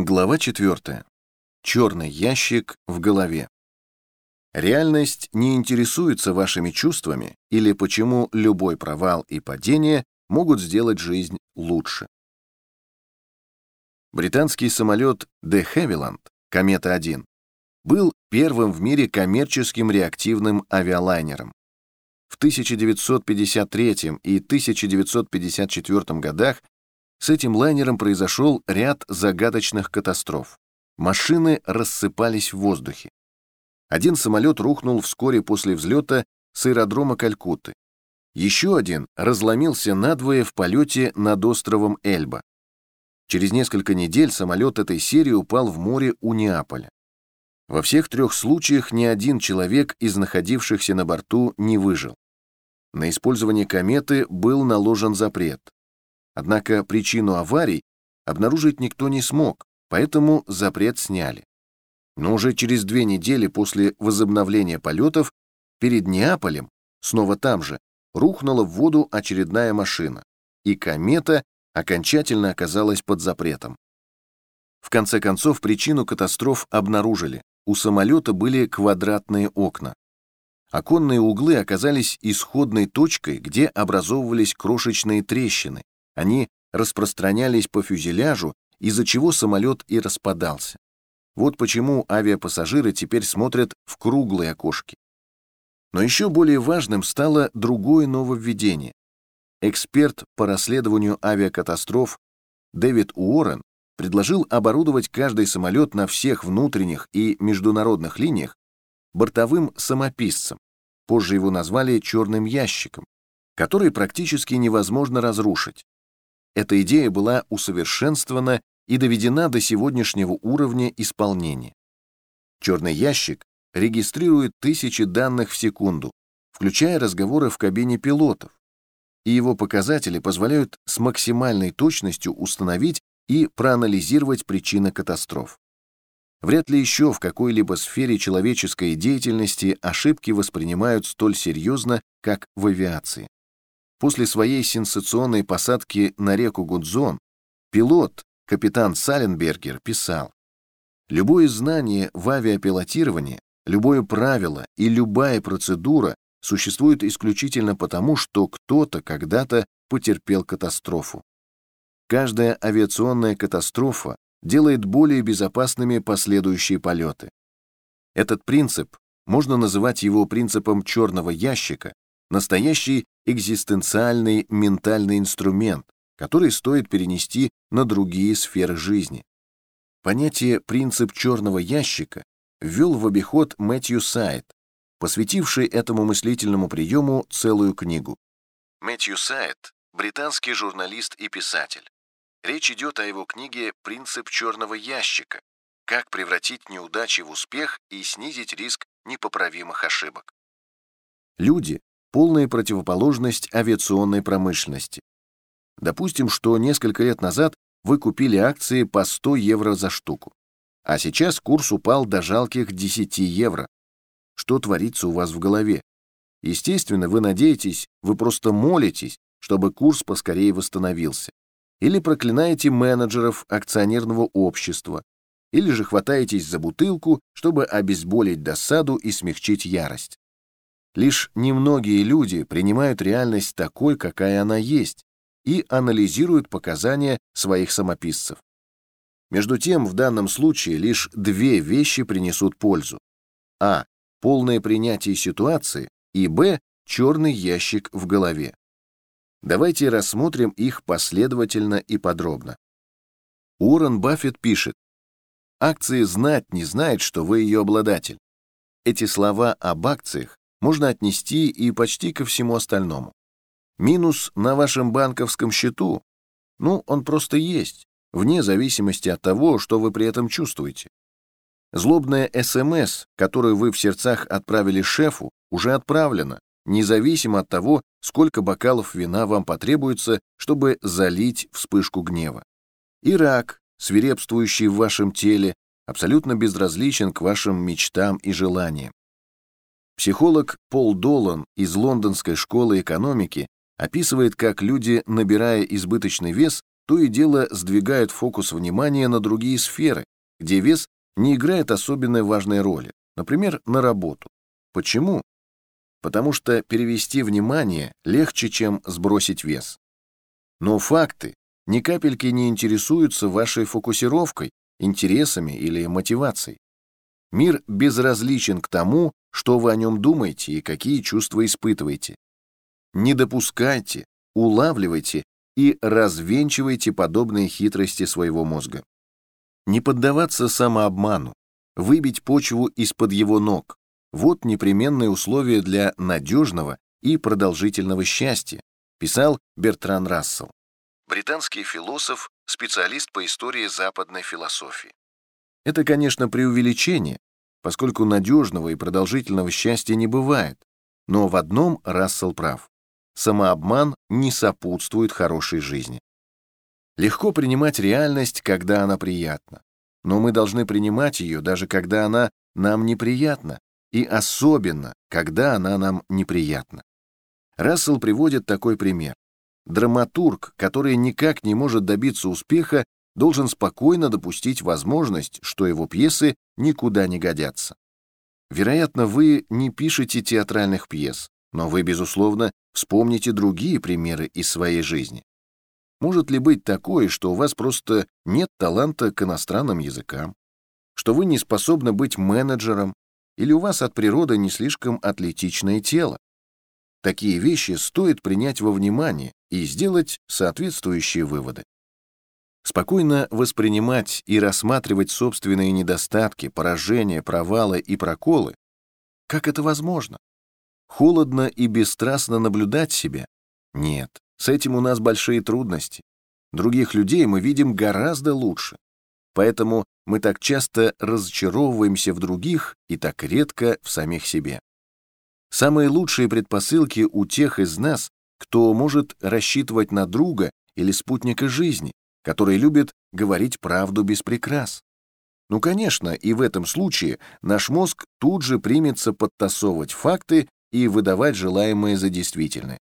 Глава 4. Черный ящик в голове. Реальность не интересуется вашими чувствами или почему любой провал и падение могут сделать жизнь лучше. Британский самолет De Havilland, Комета-1, был первым в мире коммерческим реактивным авиалайнером. В 1953 и 1954 годах с этим лайнером произошел ряд загадочных катастроф. Машины рассыпались в воздухе. Один самолет рухнул вскоре после взлета с аэродрома Калькутты. Еще один разломился надвое в полете над островом Эльба. Через несколько недель самолет этой серии упал в море у Неаполя. Во всех трех случаях ни один человек из находившихся на борту не выжил. На использование кометы был наложен запрет. Однако причину аварий обнаружить никто не смог, поэтому запрет сняли. Но уже через две недели после возобновления полетов перед Неаполем, снова там же, рухнула в воду очередная машина, и комета окончательно оказалась под запретом. В конце концов, причину катастроф обнаружили. У самолета были квадратные окна. Оконные углы оказались исходной точкой, где образовывались крошечные трещины, они распространялись по фюзеляжу, из-за чего самолет и распадался. Вот почему авиапассажиры теперь смотрят в круглые окошки. Но еще более важным стало другое нововведение. Эксперт по расследованию авиакатастроф Дэвид Уоррен предложил оборудовать каждый самолет на всех внутренних и международных линиях бортовым самописцем, позже его назвали черным ящиком, который практически невозможно разрушить, эта идея была усовершенствована и доведена до сегодняшнего уровня исполнения. Черный ящик регистрирует тысячи данных в секунду, включая разговоры в кабине пилотов, и его показатели позволяют с максимальной точностью установить и проанализировать причины катастроф. Вряд ли еще в какой-либо сфере человеческой деятельности ошибки воспринимают столь серьезно, как в авиации. После своей сенсационной посадки на реку Гудзон пилот, капитан Саленбергер, писал, «Любое знание в авиапилотировании, любое правило и любая процедура существует исключительно потому, что кто-то когда-то потерпел катастрофу. Каждая авиационная катастрофа делает более безопасными последующие полеты. Этот принцип, можно называть его принципом черного ящика, настоящий экзистенциальный ментальный инструмент, который стоит перенести на другие сферы жизни. Понятие «принцип черного ящика» ввел в обиход Мэтью Сайт, посвятивший этому мыслительному приему целую книгу. Мэтью Сайт — британский журналист и писатель. Речь идет о его книге «Принцип черного ящика. Как превратить неудачи в успех и снизить риск непоправимых ошибок». Люди полная противоположность авиационной промышленности. Допустим, что несколько лет назад вы купили акции по 100 евро за штуку, а сейчас курс упал до жалких 10 евро. Что творится у вас в голове? Естественно, вы надеетесь, вы просто молитесь, чтобы курс поскорее восстановился. Или проклинаете менеджеров акционерного общества, или же хватаетесь за бутылку, чтобы обезболить досаду и смягчить ярость. Лишь немногие люди принимают реальность такой, какая она есть, и анализируют показания своих самописцев. Между тем, в данном случае лишь две вещи принесут пользу. А. Полное принятие ситуации, и Б. Черный ящик в голове. Давайте рассмотрим их последовательно и подробно. Уоррен Баффет пишет, «Акции знать не знает, что вы ее обладатель». Эти слова об акциях можно отнести и почти ко всему остальному. Минус на вашем банковском счету, ну, он просто есть, вне зависимости от того, что вы при этом чувствуете. Злобная СМС, которую вы в сердцах отправили шефу, уже отправлена, независимо от того, сколько бокалов вина вам потребуется, чтобы залить вспышку гнева. И рак, свирепствующий в вашем теле, абсолютно безразличен к вашим мечтам и желаниям. Психолог Пол Долан из Лондонской школы экономики описывает, как люди, набирая избыточный вес, то и дело сдвигают фокус внимания на другие сферы, где вес не играет особенно важной роли, например, на работу. Почему? Потому что перевести внимание легче, чем сбросить вес. Но факты ни капельки не интересуются вашей фокусировкой, интересами или мотивацией. Мир безразличен к тому, что вы о нем думаете и какие чувства испытываете. Не допускайте, улавливайте и развенчивайте подобные хитрости своего мозга. Не поддаваться самообману, выбить почву из-под его ног. Вот непременные условия для надежного и продолжительного счастья, писал Бертран Рассел. Британский философ, специалист по истории западной философии. Это, конечно, преувеличение, поскольку надежного и продолжительного счастья не бывает. Но в одном Рассел прав. Самообман не сопутствует хорошей жизни. Легко принимать реальность, когда она приятна. Но мы должны принимать ее, даже когда она нам неприятна, и особенно, когда она нам неприятна. Рассел приводит такой пример. Драматург, который никак не может добиться успеха, должен спокойно допустить возможность, что его пьесы никуда не годятся. Вероятно, вы не пишете театральных пьес, но вы, безусловно, вспомните другие примеры из своей жизни. Может ли быть такое, что у вас просто нет таланта к иностранным языкам, что вы не способны быть менеджером, или у вас от природы не слишком атлетичное тело? Такие вещи стоит принять во внимание и сделать соответствующие выводы. Спокойно воспринимать и рассматривать собственные недостатки, поражения, провалы и проколы. Как это возможно? Холодно и бесстрастно наблюдать себя? Нет, с этим у нас большие трудности. Других людей мы видим гораздо лучше. Поэтому мы так часто разочаровываемся в других и так редко в самих себе. Самые лучшие предпосылки у тех из нас, кто может рассчитывать на друга или спутника жизни, который любит говорить правду без прикрас. Ну, конечно, и в этом случае наш мозг тут же примется подтасовывать факты и выдавать желаемое за действительное.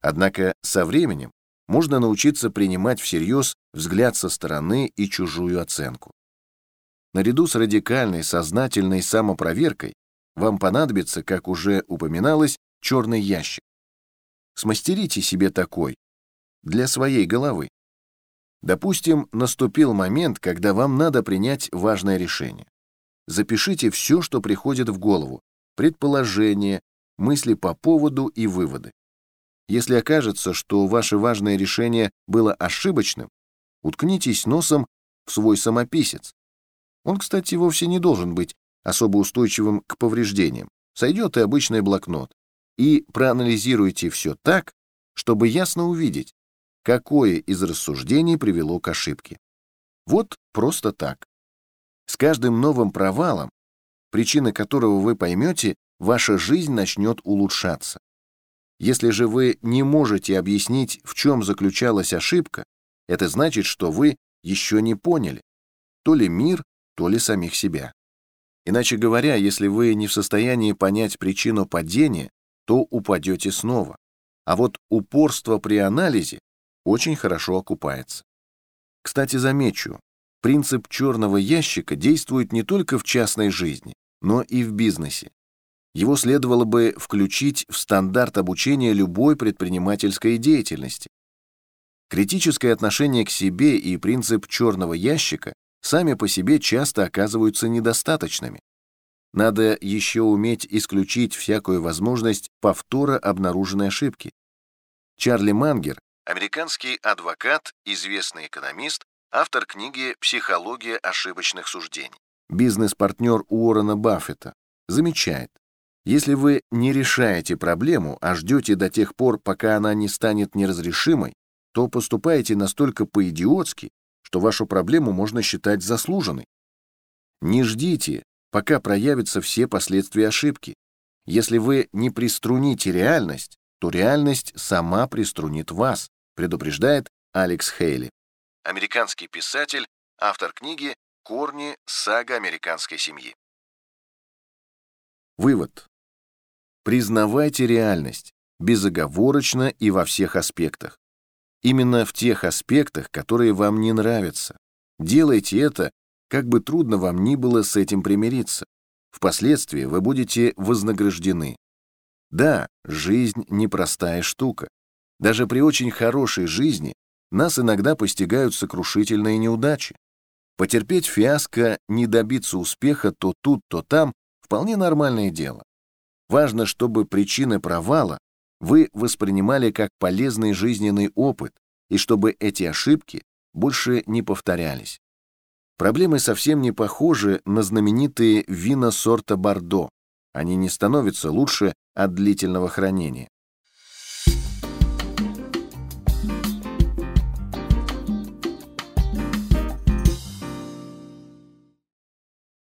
Однако со временем можно научиться принимать всерьез взгляд со стороны и чужую оценку. Наряду с радикальной сознательной самопроверкой вам понадобится, как уже упоминалось, черный ящик. Смастерите себе такой для своей головы. Допустим, наступил момент, когда вам надо принять важное решение. Запишите все, что приходит в голову, предположения, мысли по поводу и выводы. Если окажется, что ваше важное решение было ошибочным, уткнитесь носом в свой самописец. Он, кстати, вовсе не должен быть особо устойчивым к повреждениям. Сойдет и обычный блокнот. И проанализируйте все так, чтобы ясно увидеть, какое из рассуждений привело к ошибке. Вот просто так. С каждым новым провалом, причины которого вы поймете, ваша жизнь начнет улучшаться. Если же вы не можете объяснить, в чем заключалась ошибка, это значит, что вы еще не поняли то ли мир, то ли самих себя. Иначе говоря, если вы не в состоянии понять причину падения, то упадете снова. А вот упорство при анализе очень хорошо окупается. Кстати, замечу, принцип черного ящика действует не только в частной жизни, но и в бизнесе. Его следовало бы включить в стандарт обучения любой предпринимательской деятельности. Критическое отношение к себе и принцип черного ящика сами по себе часто оказываются недостаточными. Надо еще уметь исключить всякую возможность повтора обнаруженной ошибки. Чарли Мангер Американский адвокат, известный экономист, автор книги «Психология ошибочных суждений». Бизнес-партнер Уоррена Баффета замечает, если вы не решаете проблему, а ждете до тех пор, пока она не станет неразрешимой, то поступаете настолько по-идиотски, что вашу проблему можно считать заслуженной. Не ждите, пока проявятся все последствия ошибки. Если вы не приструните реальность, то реальность сама приструнит вас предупреждает Алекс Хейли. Американский писатель, автор книги «Корни. Сага американской семьи». Вывод. Признавайте реальность, безоговорочно и во всех аспектах. именно в тех аспектах, которые вам не нравятся. Делайте это, как бы трудно вам ни было с этим примириться. Впоследствии вы будете вознаграждены. Да, жизнь непростая штука. Даже при очень хорошей жизни нас иногда постигают сокрушительные неудачи. Потерпеть фиаско, не добиться успеха то тут, то там – вполне нормальное дело. Важно, чтобы причины провала вы воспринимали как полезный жизненный опыт, и чтобы эти ошибки больше не повторялись. Проблемы совсем не похожи на знаменитые вина сорта Бордо. Они не становятся лучше от длительного хранения.